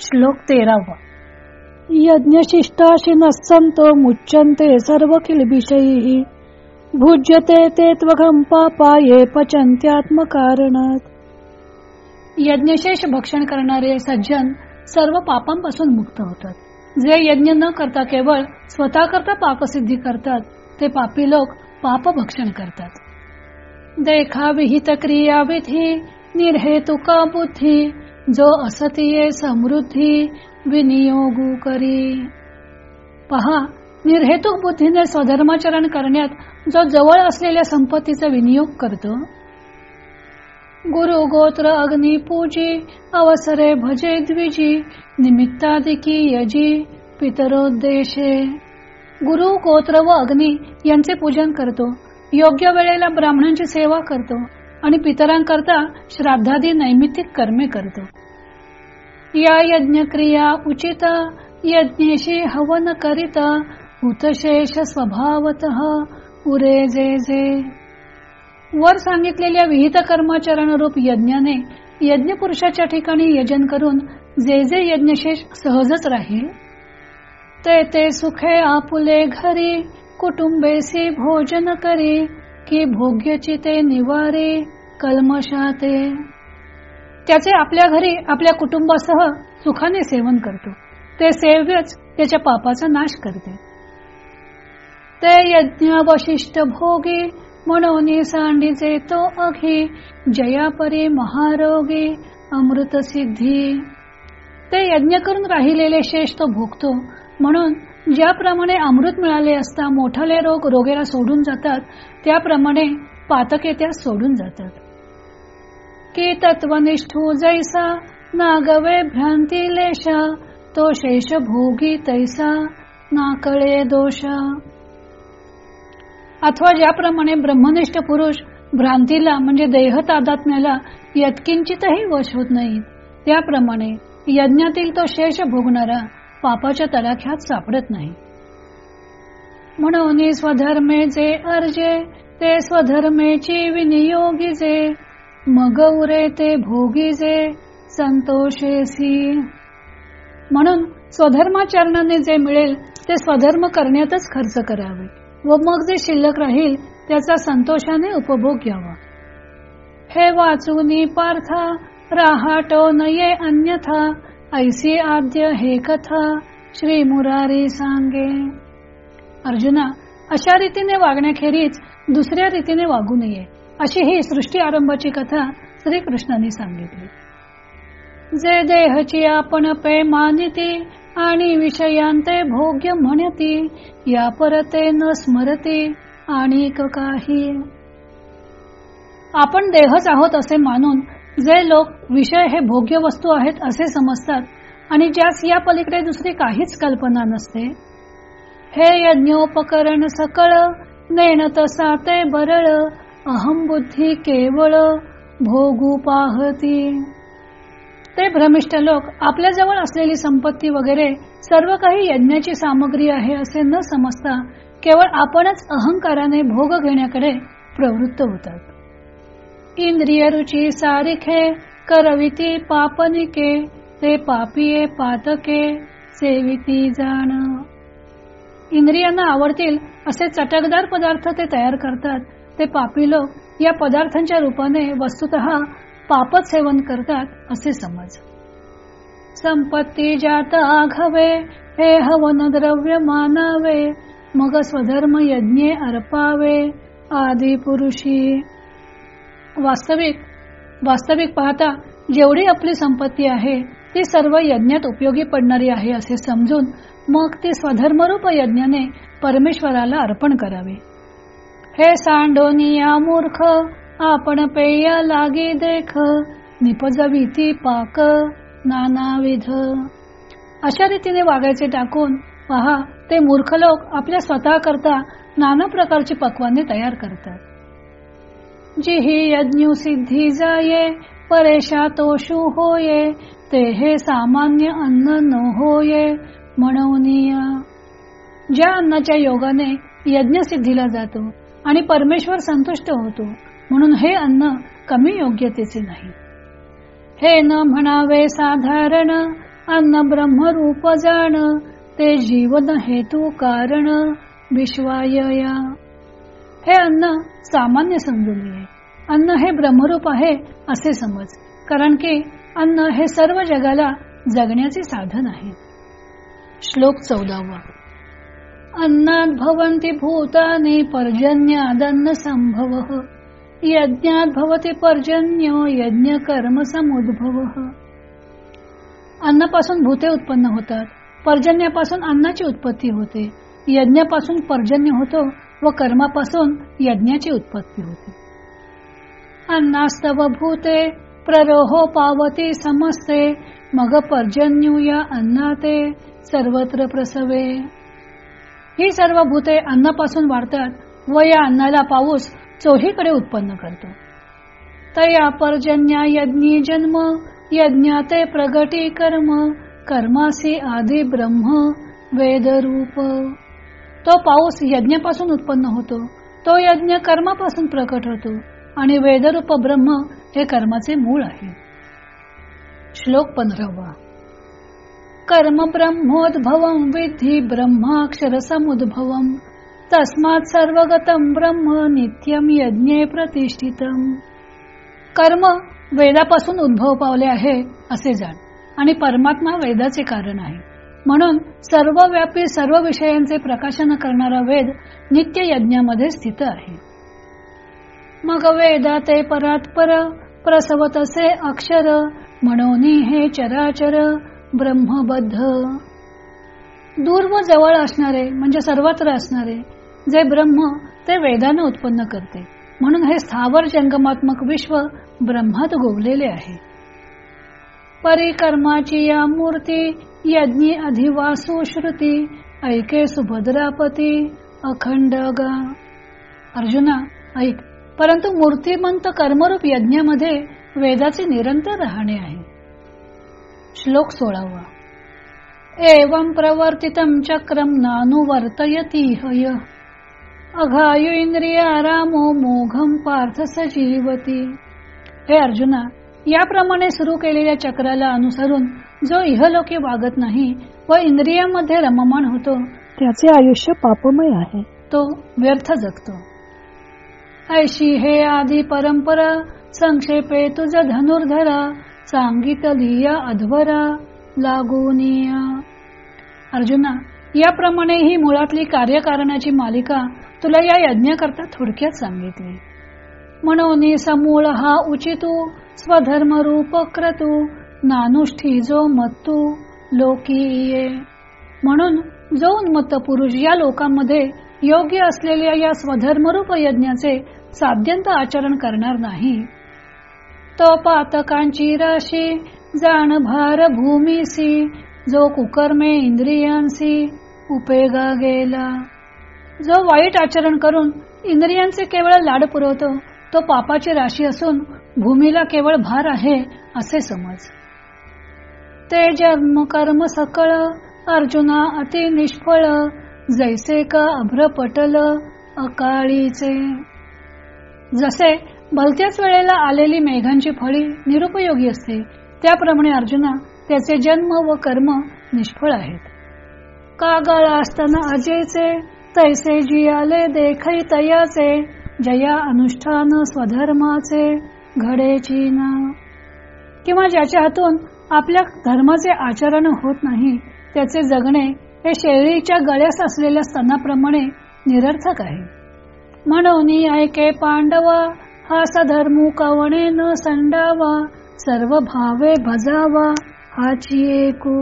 श्लोक तेरावा. यज्ञशिष्टाशी नसंतो मुच्यन्ते सर्व किलबिषयी भुज्यते ते त्वघं पापाये पचन्त्यात्मकारणात। यज्ञशेष भक्षण करणारे सज्जन सर्व पापांपासून मुक्त होतात. जे यज्ञ न करता केवळ स्वतः करता पापसिद्धी करतात ते पापी लोक पाप भक्षण करतात. देखा विहित क्रिया विधी निर्हेतुका बुद्धी जो असतीये समृद्धी विनियोग करी. पहा निर्हेतुक बुद्धीने स्वधर्माचरण करण्यात जो जवळ असलेल्या संपत्तीचा विनियोग करतो. गुरु गोत्र अग्नी पूजी अवसरे भजे द्विजी निमित्तादिकी यजी पितरोद्देशे. गुरु गोत्र व अग्नी यांचे पूजन करतो. योग्य वेळेला ब्राह्मणांची सेवा करतो. आणि पितरांकरता श्राद्धादी नैमित्तिक कर्मे करतो. या यज्ञ क्रिया उचित यज्ञेशी हवन करीत हुतशेष स्वभावत उरे जे जे. वर सांगितलेल्या विहित कर्माचरण रूप यज्ञाने यज्ञ पुरुषाच्या ठिकाणी यजन करून जे जे यज्ञशेष सहजच राहील ते ते सुखे आपुले घरी कुटुंबेसी भोजन करी की भोग्यची ते निवारे कलमशाते. त्याचे आपल्या घरी आपल्या कुटुंबासह सुखाने सेवन करतो. ते सेव्यच त्याच्या पापाचा नाश करते. ते यज्ञ वशिष्ठ भोगी म्हणून सांडीचे तो अघी जयापरी महारोगी अमृत सिद्धी. ते यज्ञ करून राहिलेले शेष तो भोगतो. म्हणून ज्याप्रमाणे अमृत मिळाले असता मोठाले रोग रोगेला सोडून जातात त्याप्रमाणे पातके त्या सोडून जातात. की तत्वनिष्ठू जैसा नागवे भ्रांती लेशा तो शेष भोगी तैसा नाकळे दोष. अथवा ज्याप्रमाणे ब्रह्मनिष्ठ पुरुष भ्रांतीला म्हणजे देह तादात्म्याला यत्किंचितही वश होत नाही त्याप्रमाणे यज्ञातील तो शेष भोगणारा पापाच्या तलाख्यात सापडत नाही. म्हणून स्वधर्मे जे अर्जे ते स्वधर्मेची विनियोगी जे मग उरे ते भोगी जे संतोषेसी म्हणून स्वधर्माचरणाने जे मिळेल ते स्वधर्म करण्यातच खर्च करावे व मग जे शिल्लक राहील त्याचा संतोषाने उपभोग घ्यावा. हे वाचून पार्थ राहाटो नये अन्यथा ऐसी आद्य हे कथा श्री मुरारी सांगे. अर्जुना अशा रीतीने वागण्याखेरीज दुसऱ्या रीतीने वागू नये अशी ही सृष्टी आरंभाची कथा श्री कृष्णाने सांगितली. जे देहची आपण पे मानिती आणि विषयांते भोग्य म्हणती या परते न स्मरती आणि काही. आपण देहच आहोत असे मानून जे लोक विषय हे भोग्य वस्तू आहेत असे समजतात आणि ज्यास या पलीकडे दुसरी काहीच कल्पना नसते. हे यज्ञोपकरण सकळ नेण तसा ते बरळ अहम बुद्धी केवळ भोगू पाहती. ते भ्रमिष्ठ लोक आपल्या जवळ असलेली संपत्ती वगैरे सर्व काही यज्ञाची सामग्री आहे असे न समजता केवळ आपणच अहंकाराने भोग घेण्याकडे प्रवृत्त होतात. इंद्रिय रुची सारिखे करविती पापनिके ते पापिये पातके सेविती जाण. इंद्रियांना आवडतील असे चटकदार पदार्थ ते तयार करतात. ते पापी लोक या पदार्थांच्या रूपाने वस्तुत पापच सेवन करतात असे समज. संपत्ती जात आघवे हे हवन द्रव्य मानावे मग स्वधर्म यज्ञे अर्पावे आदि पुरुषी वास्तविक वास्तविक पाहता जेवढी आपली संपत्ती आहे ती सर्व यज्ञात उपयोगी पडणारी आहे असे समजून मग ती स्वधर्मरूप यज्ञाने परमेश्वराला अर्पण करावे. हे सांडोनिया मूर्ख आपण पेया लागी देख निपजविती पाक नानाविध. अशा रीतीने वागायचे टाकून पहा ते मूर्ख लोक आपल्या स्वतः करता नाना प्रकारची पक्वाने तयार करतात. जी ही यज्ञ सिद्धी जाये परेशा तोषू होये ते हे सामान्य अन्न न होये म्हणून ज्या अन्नाच्या योगाने यज्ञ सिद्धीला जातो आणि परमेश्वर संतुष्ट होतो म्हणून हे अन्न कमी योग्यतेचे नाही. हे न म्हणावे साधारण अन्न ब्रह्मरूप जाण ते जीवन हेतू कारण विश्वाय या. हे अन्न सामान्य समजून घे. अन्न हे ब्रह्मरूप आहे असे समज कारण की अन्न हे सर्व जगाला जगण्याचे साधन आहे. श्लोक चौदावा. अन्नात भवन्ति भूतानि पर्जन्यादन्न संभव। यज्ञात भवते पर्जन्य यज्ञ कर्म समुद्भव। अन्नापासून भूते उत्पन्न होतात. पर्जन्यापासून अन्नाची उत्पत्ती होते. यज्ञापासून पर्जन्य होतो. व कर्मापासून यज्ञाची उत्पत्ती होते. अन्नास्तव भूते प्ररोहो पावती समस्ते मग पर्जन्यूया अन्नाते सर्वत्र प्रसवे. ही सर्व भूते अन्नापासून वाढतात व या अन्नाला पाऊस चोहीकडे उत्पन्न करतो. तया पर्जन्या यज्ञी जन्म यज्ञाते प्रगटी कर्म कर्मासी आदी ब्रह्म वेदरूप. तो पाऊस यज्ञापासून उत्पन्न होतो. तो यज्ञ कर्मापासून प्रकट होतो. आणि वेदरूप ब्रह्म हे कर्माचे मूळ आहे. श्लोक पंधरावा. कर्म ब्रह्मोद्भवम विधी ब्रह्माक्षर समुद्भवम तस्मात सर्वगतम ब्रह्म नित्यम यज्ञे प्रतिष्ठितम. कर्म वेदापासून उद्भव पावले आहे असे जाण. आणि परमात्मा वेदाचे कारण आहे. म्हणून सर्वव्यापी सर्व विषयांचे प्रकाशन करणारा वेद नित्य यज्ञामध्ये स्थित आहे. मग वेदा ते परात्पर प्रसवत असे अक्षर म्हणून हे चराचर ब्रह्मबद्ध. दूर व जवळ असणारे म्हणजे सर्वत्र असणारे जे ब्रह्म ते वेदाने उत्पन्न करते. म्हणून हे स्थावर जंगमात्मक विश्व ब्रह्मात गोवलेले आहे. परिकर्माची या मूर्ती यज्ञी अधिवासो श्रुती ऐके सुभद्रापती अखंड गा। अर्जुना ऐक परंतु मूर्तिमंत कर्मरूप यज्ञामध्ये वेदाचे निरंतर राहणे आहे. श्लोक सोळावा. एवं प्रवर्तितं चक्रम नानुवर्तयती हय। अघायु इंद्रियारामो मोघम पार्थ सजीवती। हे अर्जुना याप्रमाणे सुरू केलेल्या चक्राला अनुसरून जो इहलोकी वागत नाही व इंद्रियामध्ये रममाण होतो त्याचे आयुष्य पापमय आहे. तो व्यर्थ जगतो. ऐशी हे आधी परंपरा संक्षेपे तुझ धनुर्धरा सांगितलिया अध्वरा लागूनिया अर्जुना याप्रमाणे ही मुळातली कार्यकारणाची मालिका तुला या यज्ञाकरता थोडक्यात सांगितली. म्हणून समूळ हा उचितू स्वधर्म रूप नानुष्ठी जो मत्तू लोकीये. म्हणून जो उन्मत्त पुरुष या लोकांमध्ये योग्य असलेल्या या स्वधर्मरूप यज्ञाचे साध्यंत आचरण करणार नाही तो पातकांची राशी जाण भार भूमीसी जो कुकर्मे इंद्रियांसी उपेगा गेला. जो वाईट आचरण करून इंद्रियांचे केवळ लाड पुरवतो तो पापाची राशी असून भूमीला केवळ भार आहे असे समज. ते जन्म कर्म सकळ अर्जुना अति निष्फळ जैसे का अभ्र पटल अकाळीचे. जसे भलत्याच वेळेला आलेली मेघांची फळी निरुपयोगी असते त्याप्रमाणे अर्जुना त्याचे जन्म व कर्म निष्फळ आहेत. कागाळ असताना अजयचे तैसे जियाले देखै तयाचे जया अनुष्ठान स्वधर्माचे घडेची ना. किंवा ज्याच्या हातून आपल्या धर्माचे आचरण होत नाही त्याचे जगणे हे शेळीच्या गळ्यास असलेल्या स्तनाप्रमाणे निरर्थक आहे. म्हणून ऐके पांडवा हा सधर्मू कवणे न संडावा सर्व भावे भजावा हाची एकू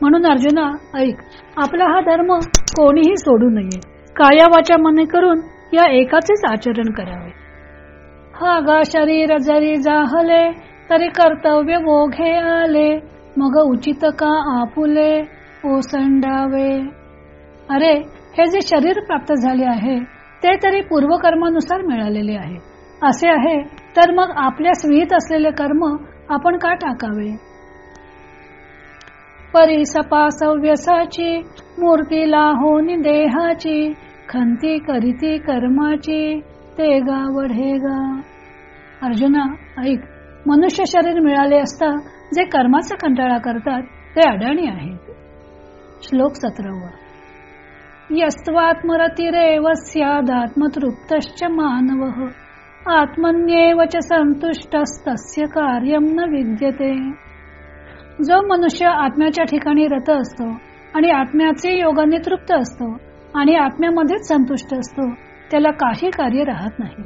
म्हणून अर्जुना ऐक आपला हा धर्म कोणीही सोडू नये. कायावाच्या मने करून या एकाचेच आचरण करावे. हा गा शरीर जरी जाहले तरी कर्तव्य मोघे आले मग उचित का आपुले ओसंडावे? अरे हे जे शरीर प्राप्त झाले आहे ते तरी पूर्वकर्मानुसार मिळालेले आहे. असे आहे तर मग आपल्या विहित असलेले कर्म आपण का टाकावे? परिसपासव्यसाची मूर्तीला होनी देहाची खंती करीती कर्माची ते गा वढेगा अर्जुना ऐक मनुष्य शरीर मिळाले असता जे कर्माचा कंटाळा करतात ते अडाणी आहेत. श्लोक सतरावा. यस्त्वात्मरतिरेव स्यादात्मतृप्तश्च मानवः आत्मन्येव च संतुष्टस्तस्य कार्यम न विद्यते. जो मनुष्य आत्म्याच्या ठिकाणी रत असतो आणि आत्म्याचे योगाने तृप्त असतो आणि आत्म्यामध्येच संतुष्ट असतो. त्याला काही कार्य राहत नाही.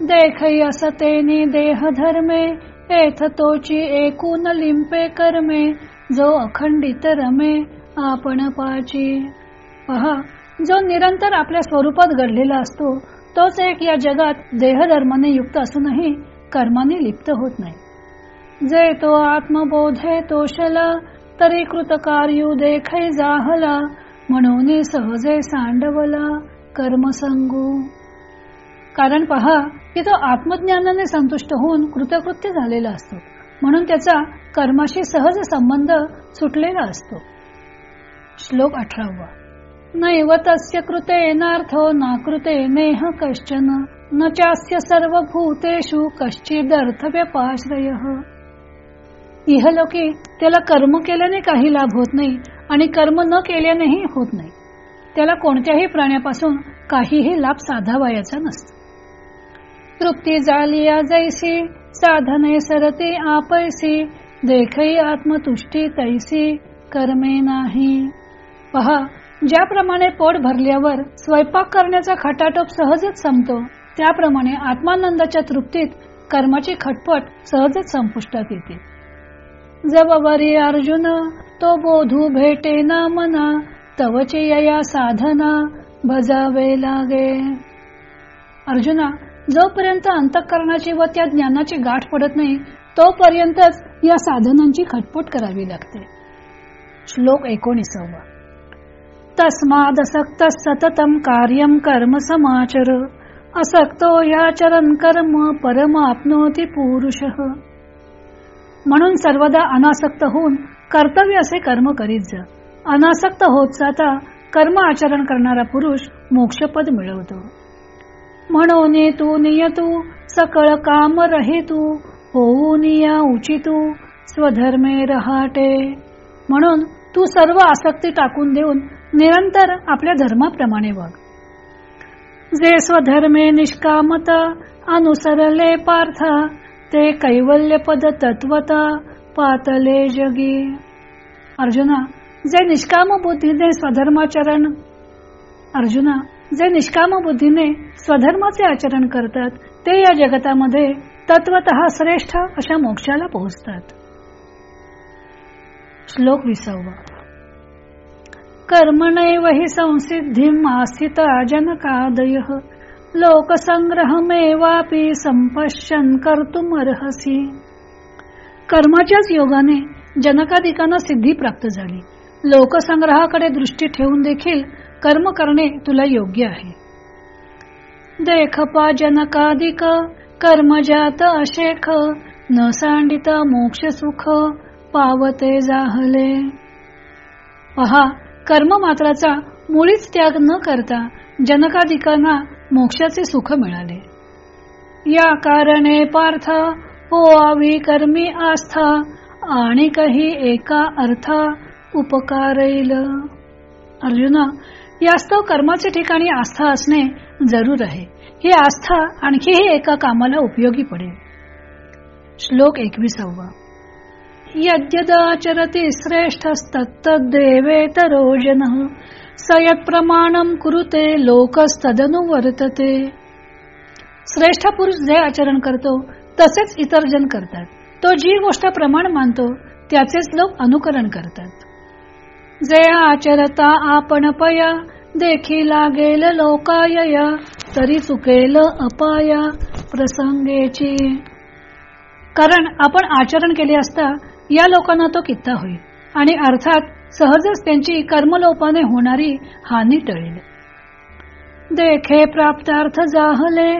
देखई असतेने देह धर्मे एथ तोची एकूण लिंपे कर्मे जो अखंडित रमे आपण पाची. पहा जो निरंतर आपल्या स्वरूपात घडलेला असतो तोच एक या जगात देहधर्माने युक्त असूनही कर्माने लिप्त होत नाही. जे तो आत्मबोधे तोषला तरी कृतकार्यू देखै जाहला म्हणून सहजे सांडवला कर्मसंगू. कारण पहा की तो आत्मज्ञानाने संतुष्ट होऊन कृतकृत्य झालेला असतो. म्हणून त्याचा कर्माशी सहज संबंध सुटलेला असतो. श्लोक अठरावा. नैव तस्य कृतेनार्थो नाकृते नेह कश्चन न चास्य सर्वभूतेषु कश्चिदर्थ व्यपाश्रय इहलोकी त्याला कर्म केल्याने काही लाभ होत नाही आणि कर्म न केल्यानेही होत नाही. त्याला कोणत्याही प्राण्यापासून काहीही लाभ साधावायचा नसतो. तृप्ती जालिया जैसी साधने सरते आपैसी देखई आत्मतुष्टी तैसी कर्मे नाही. पहा ज्याप्रमाणे पोट भरल्यावर स्वयंपाक करण्याचा खटाटोप सहजच संपतो त्याप्रमाणे आत्मानंदाच्या तृप्तीत कर्माची खटपट सहजच संपुष्टात येते. जबवरी अर्जुन तो बोधू भेटे ना मना तवचे या साधना भजावे लागे. अर्जुना जोपर्यंत अंतःकरणाची व त्या ज्ञानाची गाठ पडत नाही तोपर्यंतच या साधनांची खटपट करावी लागते. श्लोक एकोणीसावा. तस्मादसक्त सततम कार्यम कर्म समाचर असक्तो याचरण कर्म परमाप्नोती पुरुष. म्हणून सर्वदा अनासक्त होऊन कर्तव्य असे कर्म करीत जा. अनासक्त होत जाता कर्म आचरण करणारा पुरुष मोक्षपद मिळवतो. म्हणून तू नियतू सकळ काम रहितू होऊ निया उचितू स्वधर्मे रहाटे. म्हणून तू सर्व आसक्ती टाकून देऊन निरंतर आपल्या धर्माप्रमाणे वाग. जे स्वधर्मे निष्कामत अनुसरले पार्थ ते कैवल्य पद तत्वता पातले जगी. अर्जुना जे निष्काम बुद्धीने स्वधर्माचरण अर्जुना जे निष्काम बुद्धीने स्वधर्माचे आचरण करतात ते या जगतामध्ये तत्वत श्रेष्ठ अशा मोक्षाला पोहोचतात. श्लोक विसावा. कर्मणैव हि संसिद्धी आस्थित जनकादय लोकसंग्रहमेवापि संपश्यन कर्तुम अर्हसी कर्माच्याच योगाने जनकाधिकांना सिद्धी प्राप्त झाली. लोकसंग्रहाकडे दृष्टी ठेवून देखील कर्म करणे तुला योग्य आहे. देखपा जनकाधिक कर्मजात अशेख न सांडित मोक्ष सुख पावते जाहले. पहा कर्म मात्राचा मुळीच त्याग न करता जनकाधिकांना मोक्षाचे सुख मिळाले. या कारणे पार्थ आवी कर्मी आस्था आणि काही एका अर्था उपकारैल. अर्जुना यास्तव कर्माचे ठिकाणी आस्था असणे जरूर आहे. ही आस्था आणखीही एका कामाला उपयोगी पडेल. श्लोक एकविसावा. यद्यदाचरती श्रेष्ठस्तत्तदेवेतरो जनः सयत प्रमाणम कुरुते लोकस्तदनुवर्तते श्रेष्ठ पुरुष जे आचरण करतो तसेच इतर जन करतात. तो जी गोष्ट प्रमाण मानतो त्याचेच लोक अनुकरण करतात. जे आचरता आपण पया देखी लागेल लोकाय तरी चुकेल अपाया प्रसंगेची. कारण आपण आचरण केले असता या लोकांना तो कित्ता होईल. आणि अर्थात सहजच त्यांची कर्मलोपाने होणारी हानी टळेल. देखे प्राप्तार्थ जाहले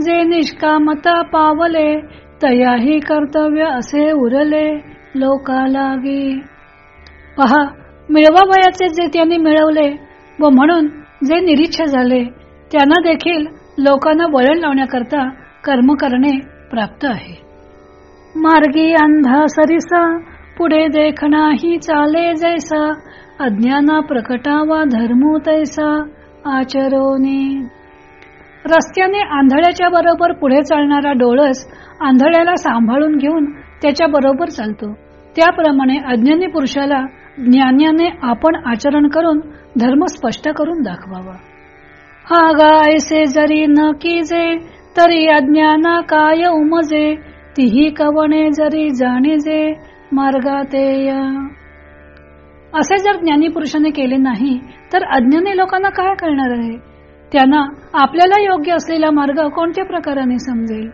जे निष्कामता पावले तयाही कर्तव्य असे उरले लोका लागी पहा मिळवावयाचे जे त्यांनी मिळवले व म्हणून जे निरीच्छ झाले त्यांना देखील लोकांना वळण लावण्याकरता कर्म करणे प्राप्त आहे. मार्गी अंधा सरिसा पुढे देख नाही चाले जैसा अज्ञाना प्रकटावा धर्मू तैसा आचरोनी. रस्त्याने आंधळ्याच्या बरोबर पुढे चालणारा डोळस आंधळ्याला सांभाळून घेऊन त्याच्या बरोबर चालतो. त्याप्रमाणे अज्ञानी पुरुषाला ज्ञानाने आपण आचरण करून धर्म स्पष्ट करून दाखवावा. हा ऐसे जरी न कीजे तरी अज्ञाना काय उमजे तीही कवणे जरी जाणीजे मार्गातेय. असे जर ज्ञानी पुरुषाने केले नाही तर अज्ञानी लोकांना काय करणार आहे? त्यांना आपल्याला योग्य असलेला मार्ग कोणत्या प्रकाराने समजेल?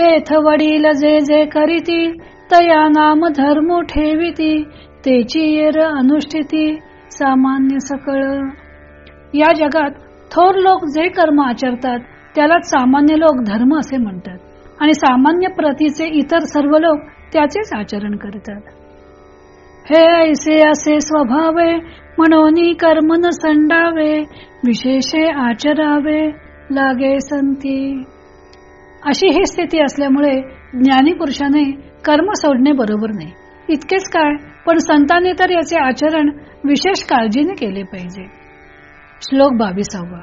एथ वडील जे जे करीती तया नाम धर्म ठेविती तेची येर अनुष्ठिती सामान्य सकळ. या जगात थोर लोक जे कर्म आचरतात त्याला सामान्य लोक धर्म असे म्हणतात. आणि सामान्य प्रतीचे इतर सर्व लोक त्याचेच आचरण करतात. हे ऐसे असे स्वभावे म्हणून कर्म न संडावे विशेषे आचरावे लागे संती. अशी ही स्थिती असल्यामुळे ज्ञानी पुरुषाने कर्म सोडणे बरोबर नाही. इतकेच काय पण संतांनी तर याचे आचरण विशेष काळजीने केले पाहिजे. श्लोक बावीसावा.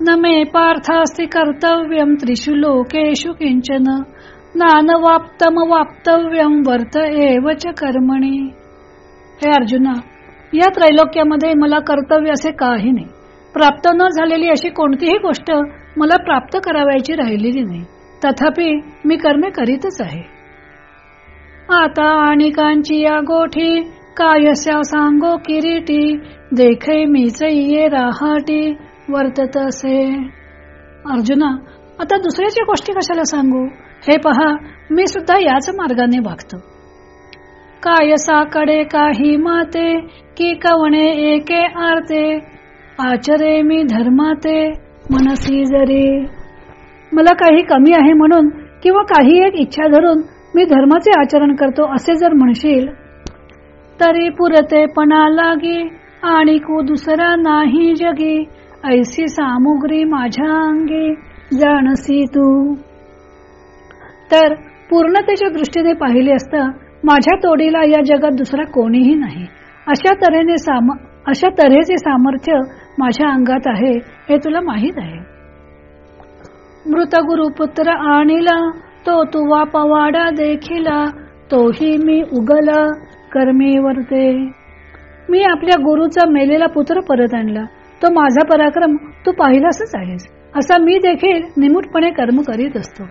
न मे पार्थास्ति कर्तव्यम त्रिशु लोकेशु किंचन नानवाप्तम वाप्तव्यम वर्त एवच कर्मणी. हे अर्जुना या त्रैलोक्यामध्ये मला कर्तव्य असे काही नाही. प्राप्त न झालेली अशी कोणतीही गोष्ट मला प्राप्त करावायची राहिलेली नाही. तथापि मी कर्मे करीतच आहे. आता आणि कांची या गोठी कायस्या सांगो किरीटी देखे मीच ये राहाटी वर्तत असे. अर्जुना आता दुसऱ्याची गोष्टी कशाला सांगू? हे पहा मी सुद्धा याच मार्गाने भागतो कायसाकडे काही माते की कवणे एके आरते आचरे मी धर्माते मनसी जरी. मला काही कमी आहे म्हणून किंवा काही एक इच्छा धरून मी धर्माचे आचरण करतो असे जर म्हणशील तरी पुरतेपणा लागी आणि को दुसरा नाही जगी ऐसी सामुग्री माझ्या अंगी जाणसी तू. तर पूर्णतेच्या दृष्टीने पाहिले असता माझ्या तोडीला या जगात दुसरा कोणीही नाही. अशा तऱ्हेने साम अशा तऱ्हेचे सामर्थ्य माझ्या अंगात आहे हे तुला माहीत आहे. मृत गुरुपुत्र आणिला तो तुवा पवाडा देखिला तोही मी उगला कर्मी वरते मी आपल्या गुरुचा मेलेला पुत्र परत आणला. तो माझा पराक्रम तू पाहिलासच आहेस. असा मी देखील निमूटपणे कर्म करीत असतो.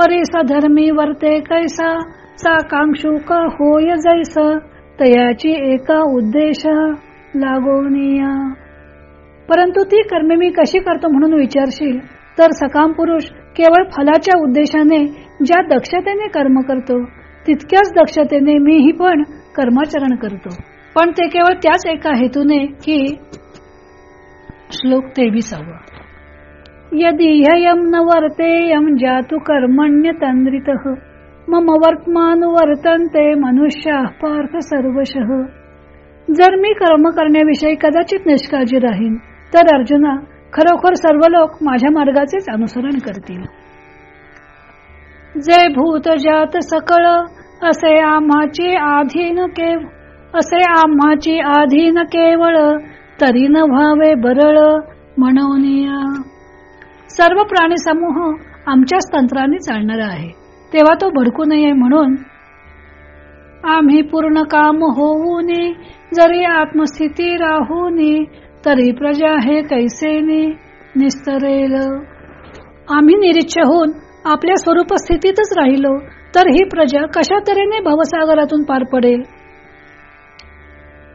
परेसा धर्मी वर्ते कैसा? साकांक्षू का होय जैस? तयाची एका उद्देश लागोनिया परंतु ती कर्मे मी कशी करतो म्हणून विचारशील? तर सकाम पुरुष केवळ फलाच्या उद्देशाने ज्या दक्षतेने कर्म करतो तितक्याच दक्षतेने मीही पण कर्माचरण करतो. पण ते केवळ त्याच एका हेतूने की श्लोक तेविसावा. यदि ह्ययं न वर्तेयम जातु कर्मण्य तंद्रित मम वर्तमान वर्तनते मनुष्य पार्थ सर्वशः। जर मी कर्म करण्याविषयी कदाचित निष्काळजी राहीन तर अर्जुना खरोखर सर्व लोक माझ्या मार्गाचेच अनुसरण करतील. जे भूत जात सकळ असे आम्हाची आधीन केव असे आम्हाची आधीन केवळ तरी न व्हावे बरळ म्हणून सर्व प्राणी समूह आमच्याच तंत्राने चालणारा आहे. तेव्हा तो भडकू नये म्हणून आम्ही पूर्ण काम होऊनी जरी आत्मस्थिती राहूनी तरी प्रजा हे कैसेने निस्तरेल. आम्ही निरीच्छ होऊन आपल्या स्वरूप स्थितीतच राहिलो तर ही प्रजा कशा तऱ्हेने भवसागरातून पार पडेल?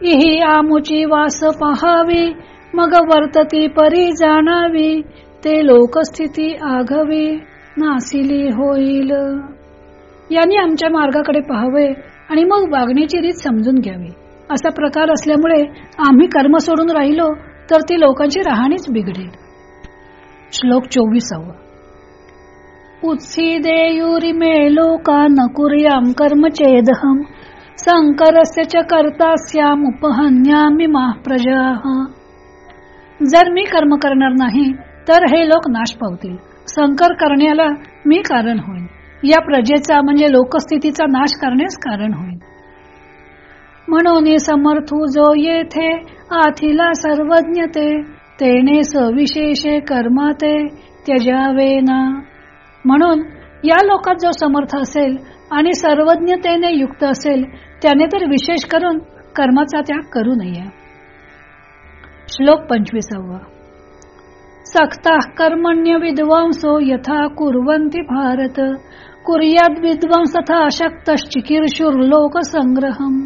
इही आमुची वास पहावी मग वर्तती परी जाणावी ते लोकस्थिती आघवी नासिली होईल. यांनी आमच्या मार्गाकडे पाहावे आणि मग वागण्याची रीत समजून घ्यावी. असा प्रकार असल्यामुळे आम्ही कर्म सोडून राहिलो तर ती लोकांची राहणीच बिघडेल. श्लोक चोवीसावा. उत्सी देयुरी मे लोका न कुर्याम कर्म चेदहम संकरस्य च कर्तास्याम उपहन्यामी मा प्रजा. जर मी कर्म करणार नाही तर हे लोक नाश पावतील. संकर करण्याला मी कारण होईन. या प्रजेचा म्हणजे लोकस्थितीचा नाश करण्यास कारण होईल म्हणून समर्थू जो येथे आथिला सर्वज्ञते तेने सविशेषे कर्माते त्यजावे ना म्हणून या लोकात जो समर्थ असेल आणि सर्वज्ञतेने युक्त असेल त्याने तर विशेष करून कर्माचा त्याग करू नये. श्लोक पंचवीसावा. सक्ता कर्मण्य विद्वांसो यथा कुर्वंती भारत। कुर्याद विद्वांस तथा अशक्त चिकीर्षुर लोक संग्रहम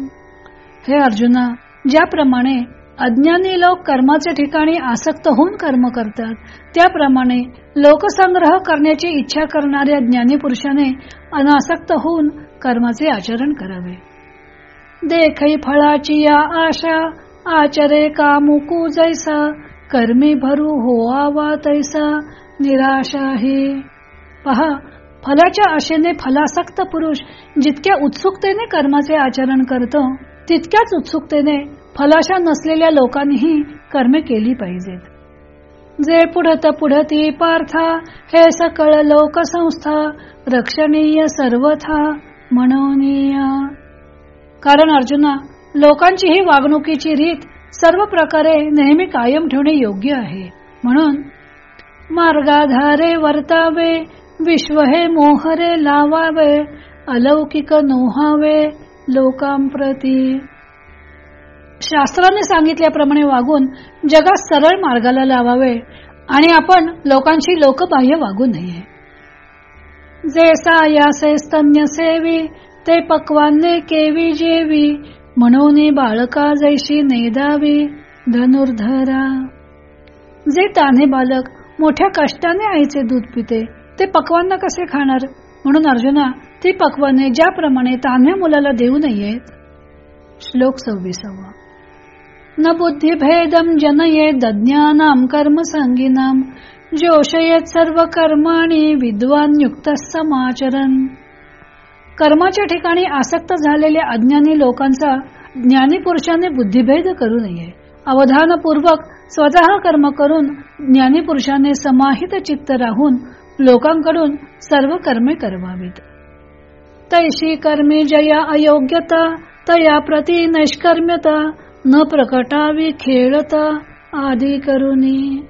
हे अर्जुना ज्याप्रमाणे अज्ञानी लोक कर्माच्या ठिकाणी आसक्त होऊन कर्म करतात त्याप्रमाणे लोकसंग्रह करण्याची इच्छा करणाऱ्या ज्ञानी पुरुषाने अनासक्त होऊन कर्माचे आचरण करावे. देखई फळाची या आशा आचरे कामुकू जैसा कर्मी भरू होवा तैसा निराशा हे पहा फलाच्या आशेने फलासक्त पुरुष जितक्या उत्सुकतेने कर्माचे आचरण करतो तितक्याच उत्सुकतेने फलाशा नसलेल्या लोकांनीही कर्मे केली पाहिजेत. जे पुढत पुढती पार्था हे सकळ लोकसंस्था रक्षणीय सर्वथा म्हणून कारण अर्जुना लोकांची ही वागणुकीची रीत सर्व प्रकारे नेहमी कायम ठेवणे योग्य आहे. म्हणून मार्गाधारे वर्तावे विश्व हे मोहरे लावावे अलौकिक नोहावे लोकांप्रती. शास्त्राने सांगितल्याप्रमाणे वागून जगात सरळ मार्गाला लावावे आणि आपण लोकांशी लोकबाह्य वागू नये. जे सायासे स्तन्य सेवी ते पक्वाने केवी जेवी म्हणून बाळका जैशी नेदावी धनुर्धरा. जे ताने बालक मोठ्या कष्टाने आईचे दूध पिते ते पकवांना कसे खाणार? म्हणून अर्जुना ती पक्वाने ज्याप्रमाणे तान्ह्या मुलाला देऊ नयेत. श्लोक सव्वीसावा. न बुद्धिभेदम जनये दज्ञानाम कर्म संगीनाम जोशयेत सर्व कर्माणी विद्वान युक्त समाचरण कर्माच्या ठिकाणी आसक्त झालेल्या अज्ञानी लोकांचा ज्ञानी पुरुषाने बुद्धिभेद करू नये. अवधानपूर्वक स्वतः कर्म करून ज्ञानी पुरुषाने समाहित चित्त राहून लोकांकडून सर्व कर्मे करवावीत. तैशी कर्मे जया अयोग्यता तया प्रती नैष्कर्म्यता न प्रकटावी खेळता आदी करुनी.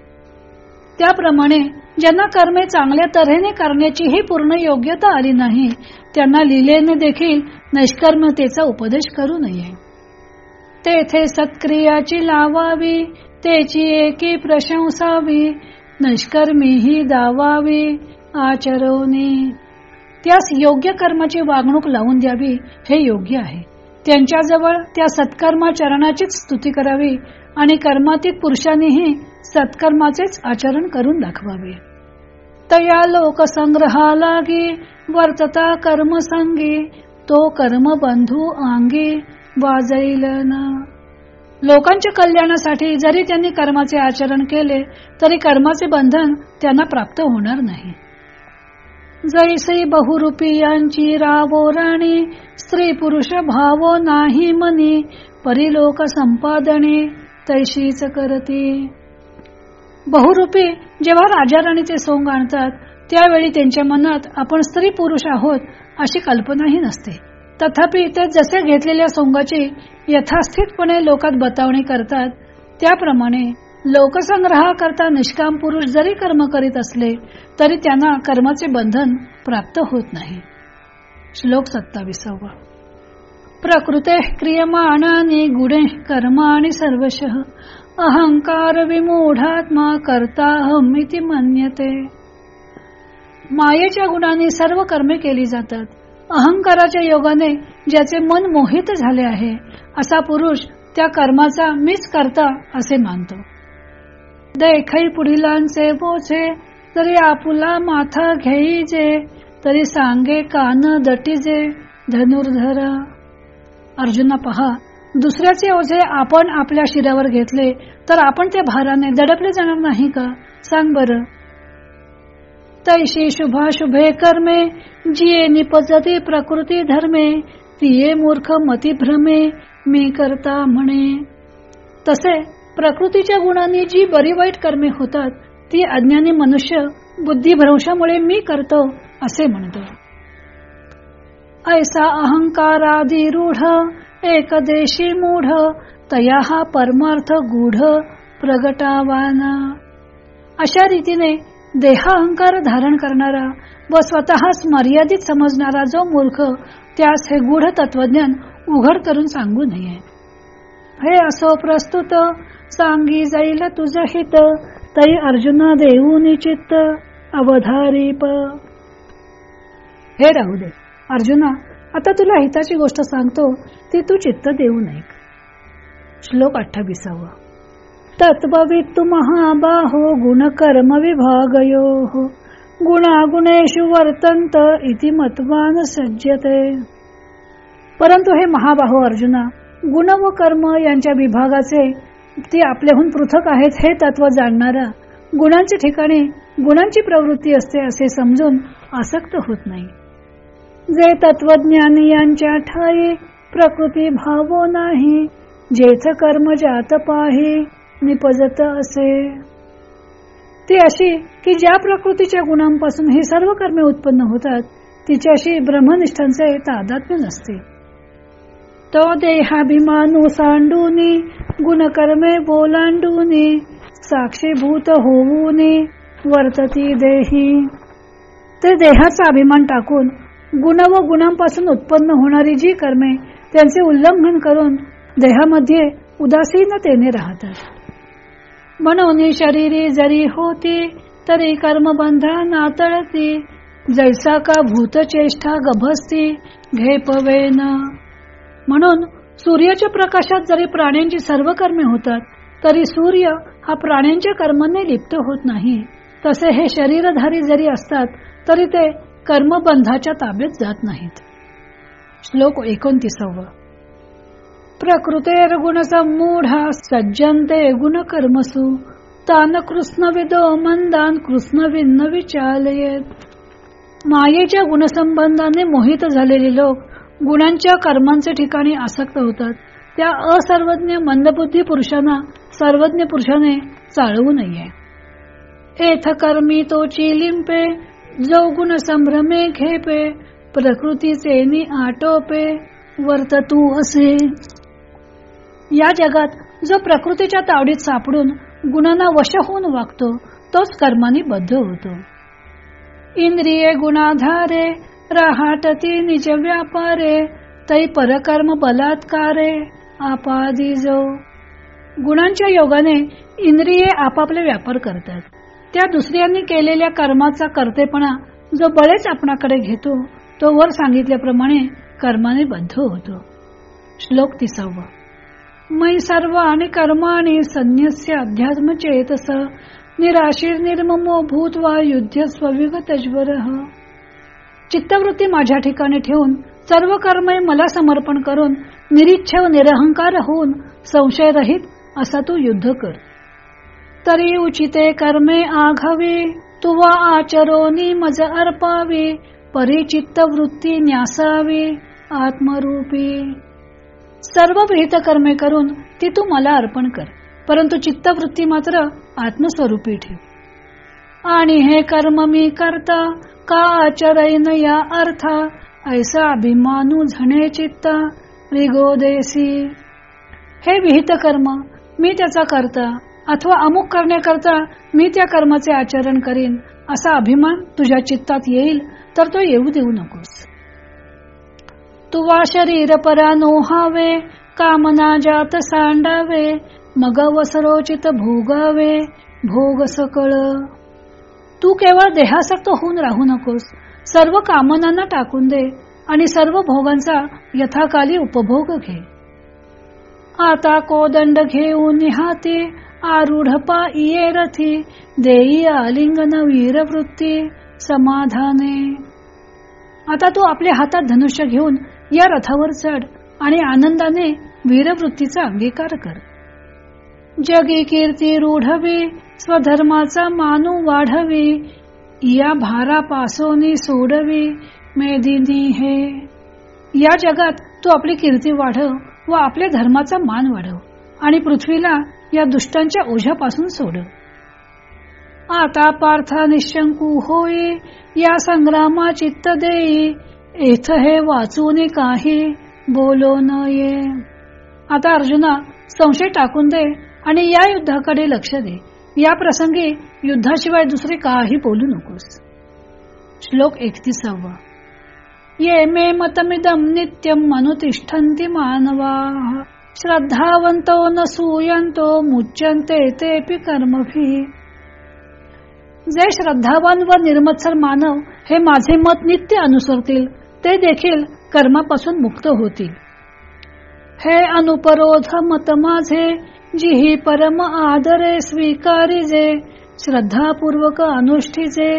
त्याप्रमाणे ज्यांना कर्मे चांगल्या तऱ्हेने करण्याची ही पूर्ण योग्यता आली नाही त्यांना लिलेने देखील नैष्कर्मतेचा उपदेश करू नये. तेथे सत्क्रियाची लावावी त्याची एकी प्रशंसावी नष्कर्मी ही दावावी आचरवणी त्यास योग्य कर्माची वागणूक लावून द्यावी हे योग्य आहे. त्यांच्याजवळ त्या सत्कर्माचरणाचीच स्तुती करावी आणि कर्मातीत पुरुषांनीही सत्कर्माचेच आचरण करून दाखवावे. तया लोकसंग्रहालागी वर्तता कर्मसंगी तो कर्म बंधू अंगी वाजईल ना. लोकांच्या कल्याणासाठी जरी त्यांनी कर्माचे आचरण केले तरी कर्माचे बंधन त्यांना प्राप्त होणार नाही. जैसे बहुरूपी यांची रावो राणी स्त्री पुरुष भावो नाही मनी परिलोक संपादने तैशीच करते. बहुरूपी जेव्हा राजा राणीचे सोंग आणतात त्यावेळी त्यांच्या मनात आपण स्त्री पुरुष आहोत अशी कल्पनाही नसते. तथापि ते जसे घेतलेल्या सोंगाची यथास्थितपणे लोकात बतावणी करतात त्याप्रमाणे लोकसंग्रहाकरता निष्काम पुरुष जरी कर्म करीत असले तरी त्यांना कर्माचे बंधन प्राप्त होत नाही. श्लोक सत्तावीसावा. प्रकृते क्रियमाणाने गुणे कर्माणि सर्वश। अहंकार विमूढात्मा करता इति मान्यते. मायेच्या गुणाने सर्व कर्मे केली जातात. अहंकाराच्या योगाने ज्याचे मन मोहित झाले आहे असा पुरुष त्या कर्माचा मीच करता असे मानतो. देखई पुढीलांचे बोचे तरी आपुला माथा घेई जे तरी सांगे कान दटीजे धनुर्धरा. अर्जुना पहा दुसऱ्याचे ओझे आपण आपल्या शिरावर घेतले तर आपण त्या भाराने दडपले जाणार नाही का? सांग बर. तैशी शुभाशुभे कर्मे जिये निपजती प्रकृती धर्मे तिये मूर्ख मती भ्रमे मी करता म्हणे. तसे प्रकृतीच्या गुणांनी जी बरी वाईट कर्मे होतात ती अज्ञानी मनुष्य बुद्धिभ्रंशामुळे मी करतो असे म्हणतो. ऐसा अहंकारादी रूढ एकदेशी मूढ तया हा परमार्थ गूढ प्रगटावाना. अशा रीतीने देह अहंकार धारण करणारा व स्वतःच मर्यादित समजणारा जो मूर्ख त्यास हे गूढ तत्वज्ञान उघड करून सांगू नये. हे असो प्रस्तुत सांगी जाईल तुझ हित तरी अर्जुना देऊ निचित अवधारीप. हे राहू दे. अर्जुना आता तुला हिताची गोष्ट सांगतो. ती तू चित्त देऊ नये श्लोक अठ्ठावीसावा. तत्ववित्तु महाबाहो गुणकर्म विभागयो. गुणागुणेषु वर्तंत इति मतवान सज्जते. परंतु हे महाबाहो अर्जुना गुण व कर्म यांच्या विभागाचे ते आपल्याहून पृथक आहेत हे तत्व जाणणारा गुणांच्या ठिकाणी गुणांची प्रवृत्ती असते असे समजून आसक्त होत नाही. जे तत्वज्ञानी यांच्या ठाई प्रकृती भावो नाही जेथ कर्म जात पाही निपजत असे. ती अशी की ज्या प्रकृतीच्या गुणांपासून ही सर्व कर्मे उत्पन्न होतात तिच्याशी ब्रह्मनिष्ठांचे तादात्म्य नसते. तो देहाभिमानू सांडूनी गुणकर्मे बोलांडूनी साक्षीभूत होऊनी वर्तती देही. ते देहाचा अभिमान टाकून गुण व गुणांपासून उत्पन्न होणारी जी कर्मे त्यांचे उल्लंघन करून देहामध्ये उदासीनतेने राहतात. म्हणून शरीरी जरी होती तरी कर्मबंधा नातळती. जैसा का भूतचेष्टा गभसती घेपवेन. म्हणून सूर्याच्या प्रकाशात जरी प्राण्यांची सर्व कर्मे होतात तरी सूर्य हा प्राण्यांच्या कर्माने लिप्त होत नाही. तसे हे शरीरधारी जरी असतात तरी ते कर्मबंधाच्या ताब्यात जात नाहीत. श्लोक एकोणतीसाव प्रकृतेर गुण संमूढा सज्जनते गुण कर्मसु तान कृष्ण विदो मंदान कृष्ण विन्न विचालयेत मायेच्या गुणसंबंधाने मोहित झालेले लोक गुणांच्या कर्मांचे ठिकाणी आसक्त होतात. त्या असर्वज्ञ मंदबुद्धी पुरुषांना सर्वज्ञ पुरुषाने चालवू नये. एथ कर्मी तो चिलिंपे जो गुण संभ्रमे घेपे प्रकृतीचे नि आटोपे वर्ततू असे. या जगात जो प्रकृतीच्या तावडीत सापडून गुणांना वश होऊन वागतो तोच कर्माने बद्ध होतो. इंद्रिये गुणाधारे राहाटती निज व्यापारे तै परकर्म बलात्कारे आपादी जो. गुणांच्या योगाने इंद्रिये आपापले व्यापार करतात. त्या दुसऱ्यांनी केलेल्या कर्माचा कर्तेपणा जो बळेच आपणाकडे घेतो तो वर सांगितल्याप्रमाणे कर्माने बद्ध होतो. श्लोक तिसावा. मै सर्व आणि कर्माने संन्यस्य अध्यात्म चेतस निराशीर निर्ममो भूतवा युद्ध स्वविगतज्वर. चित्तवृत्ती माझ्या ठिकाणी ठेवून सर्व कर्मे मला समर्पण करून निरीच्छ व निरहंकार होऊन संशयरहित असा तू युद्ध कर. तरी उचिते कर्मे आघावी तुवा आचरोनी मज अर्पावी परिचित्त वृत्ती न्यासावी आत्मरूपी. सर्व विहित कर्मे करून ती तू मला अर्पण कर परंतु चित्तवृत्ती मात्र आत्मस्वरूपी ठेव. आणि हे कर्म मी करता का आचरैन या अर्था? ऐसा अभिमानू झणे चित्त रिगोदेसी हे विहित कर्म मी त्याचा करता अथवा अमुक करण्याकरता मी त्या कर्माचे आचरण करीन असा अभिमान तुझ्या चित्तात येईल तर तो येऊ देऊ नकोस. तुवा शरीर परा नोहावे कामना जात सांडावे मग वसरोचित भोगावे भोग सकळ. तू केवळ देहासक्त होऊन राहू नकोस सर्व कामनांना टाकून दे आणि सर्व भोगांचा यथाकाली उपभोग घे. आता कोदंड घेऊन निहाती आरूढ पाइये रथी देई आलिंगन वीरवृत्ती समाधाने. आता तू आपल्या हातात धनुष्य घेऊन या रथावर चढ आणि आनंदाने वीरवृत्तीचा अंगीकार कर. जगी कीर्ती रूढवी स्वधर्माचा मानू वाढवी या भारा पासोनी सोडवी मेदिनी हे. या जगात तू आपली कीर्ती वाढव व आपल्या धर्माचा मान वाढव आणि पृथ्वीला या दुष्टांच्या ओझ्यापासून सोडव. आता पार्था निशंकू होई या संग्रामा चित्त देई एथ हे वाचून काही बोलो न ये. आता अर्जुना संशय टाकून दे आणि या युद्धाकडे लक्ष दे. या प्रसंगी युद्धाशिवाय दुसरे काही बोलू नकोस. श्लोक एकतीसावा. ये मे मतमिदम नित्यम मनुतिष्ठन्ति मानवा. श्रद्धावंतो न सूयंतो मुच्यंते ते कर्मभी। जे श्रद्धावान व निर्मत्सर मानव हे माझे मत नित्य अनुसरतील ते देखील कर्मापासून मुक्त होतील। हे अनुपरोध मत माझे जिही परम आदरे स्वीकारी जे श्रद्धापूर्वक अनुष्ठीचे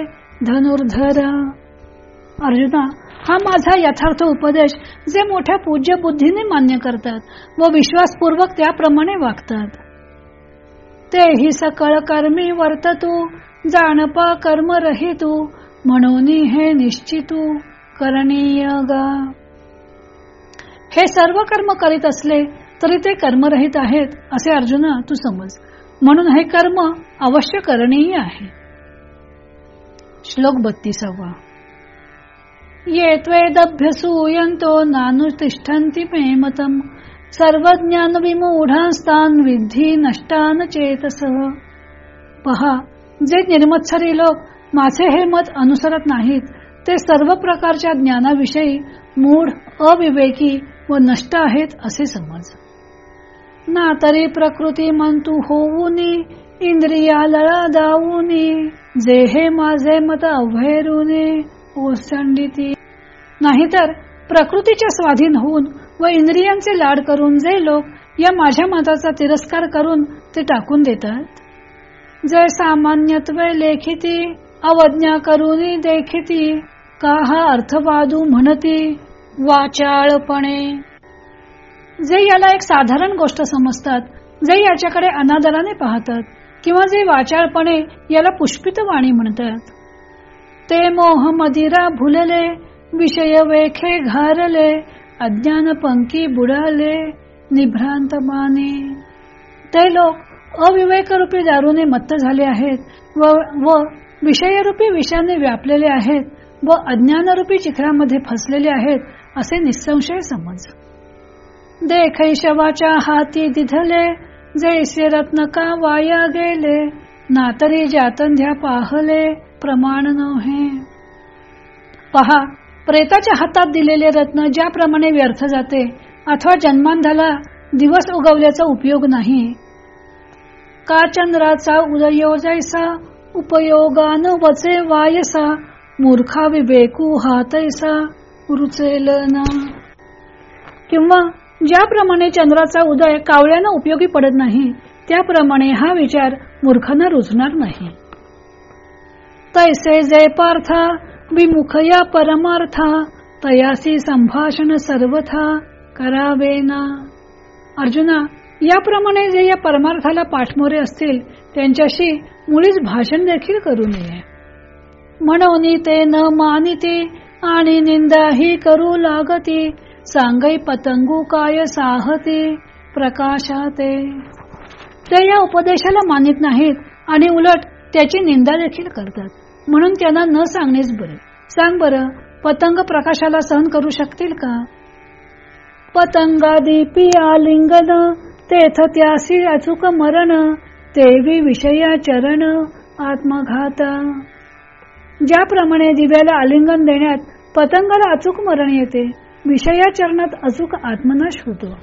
धनुर्धर। अर्जुना हा माझा यथार्थ उपदेश जे मोठ्या पूज्य बुद्धीने मान्य करतात व विश्वासपूर्वक त्याप्रमाणे वागतात. ते ही सकळ कर्मी वर्ततू जाणपा कर्म रहितू म्हणून हे निश्चितू करणीय गा. हे सर्व कर्म करीत असले तरी ते कर्मरहित आहेत असे अर्जुना तू समज. म्हणून हे कर्म अवश्य करणीय आहे. श्लोक बत्तीसावा. ये त्वेदभ्यसूयन्तो नानुतिष्ठन्ति मे मतम्। सर्वज्ञान विमूढांस्तान विद्धी नष्टान चेतसः। पहा जे निर्मत्सरी लोक माझे हे मत अनुसरत नाहीत ते सर्व प्रकारच्या ज्ञानाविषयी मूढ अविवेकी व नष्ट आहेत असे समज। ना तरी प्रकृती मंतू होऊनी इंद्रिया लळा दाऊनी जे हे माझे मत अभैरुने ओसंडिती नाहीतर प्रकृतीच्या स्वाधीन होऊन व इंद्रियांचे लाड करून जे लोक या माझ्या मताचा तिरस्कार करून ते टाकून देतात? जे सामान्यत्व लेखिती अवज्ञा करून देखिती का हा अर्थवादू म्हणती वाचाळपणे. जे याला एक साधारण गोष्ट समजतात जे याच्याकडे अनादराने पाहतात किंवा जे वाचाळपणे याला पुष्पित वाणी म्हणतात ते मोह मदिरा भुलले विषय वेखे घारले अज्ञान पंकी बुडाले निभ्रांत माने ते लोक अविवेकरूपी दारूने मत्त झाले आहेत व, व विषयरूपी विषाने व्यापलेले आहेत व अज्ञानरूपी चिखरामध्ये फसलेले आहेत असे निसंशय समज. देख शवाच्या हाती दिधले जैसे रत्न का वाया गेले ना तरी जातंध्या पाहले प्रमाण नव्हे पहा प्रेताच्या हातात दिलेले रत्न ज्याप्रमाणे व्यर्थ जाते अथवा जन्मांधाला दिवस उगवल्याचा उपयोग नाही. का चंद्राचा उदयो जैसा उपयोगान वचे वायसा मूर्खा विवेकू हातैसा रुचेल ना. किंवा ज्याप्रमाणे चंद्राचा उदय कावळ्यानं उपयोगी पडत नाही त्याप्रमाणे हा विचार मूर्खांना रुजणार नाही. तैसे जे पार्था विमुख या परमार्था तयासी संभाषण सर्वथा करावे ना. अर्जुना याप्रमाणे जे या परमार्थाला पाठमोरे असतील त्यांच्याशी मुळीच भाषण देखील करू नये. म्हणून ते न मानिते आणि निंदा ही करू लागती सांगई पतंगू काय साहते प्रकाशाते. ते या उपदेशाला मानित नाहीत आणि उलट त्याची निंदा देखील करतात. म्हणून त्यांना न सांगणेच बरे. सांग बर पतंग प्रकाशाला सहन करू शकतील का? पतंगा दीपी आलिंगन तेथ त्यासी अचूक मरण तेवी विषया चरण आत्मघात. ज्याप्रमाणे दिव्याला आलिंगन देण्यात पतंगाला अचूक मरण येते विषया चरणात अचूक आत्मनाश होतो.